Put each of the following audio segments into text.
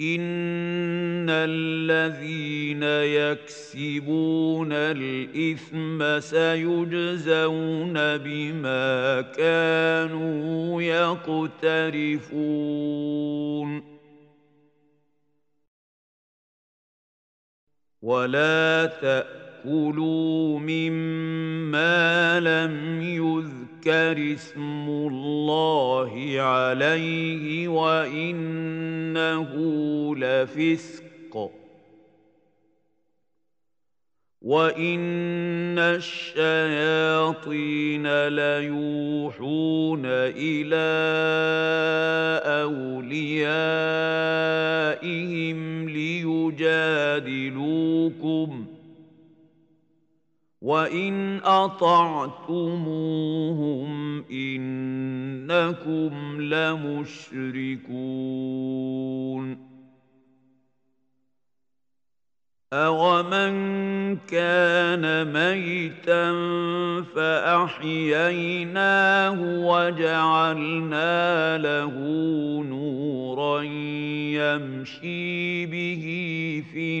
ان الذين يكسبون الاثم سيجزون بما كانوا يقترفون ولا تاكلوا مما لم يذكر اسم الله عليه وإنه لفسق وإن الشياطين ليوحون إلى أوليائهم ليجادلوكم ۖ وان اطعتموهم انكم لمشركون أومن كان ميتا فأحييناه وجعلنا له نورا يمشي به في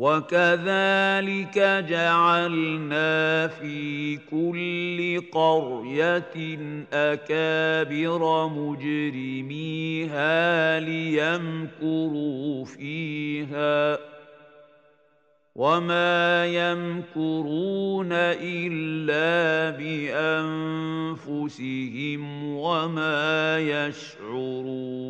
وكذلك جعلنا في كل قرية أكابر مجرميها ليمكروا فيها. وما يمكرون إلا بأنفسهم وما يشعرون.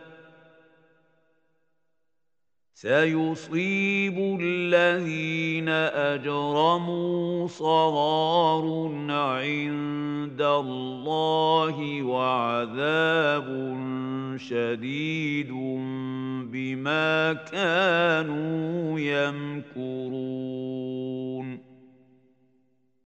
سيصيب الذين أجرموا صغار عند الله وعذاب شديد بما كانوا يمكرون.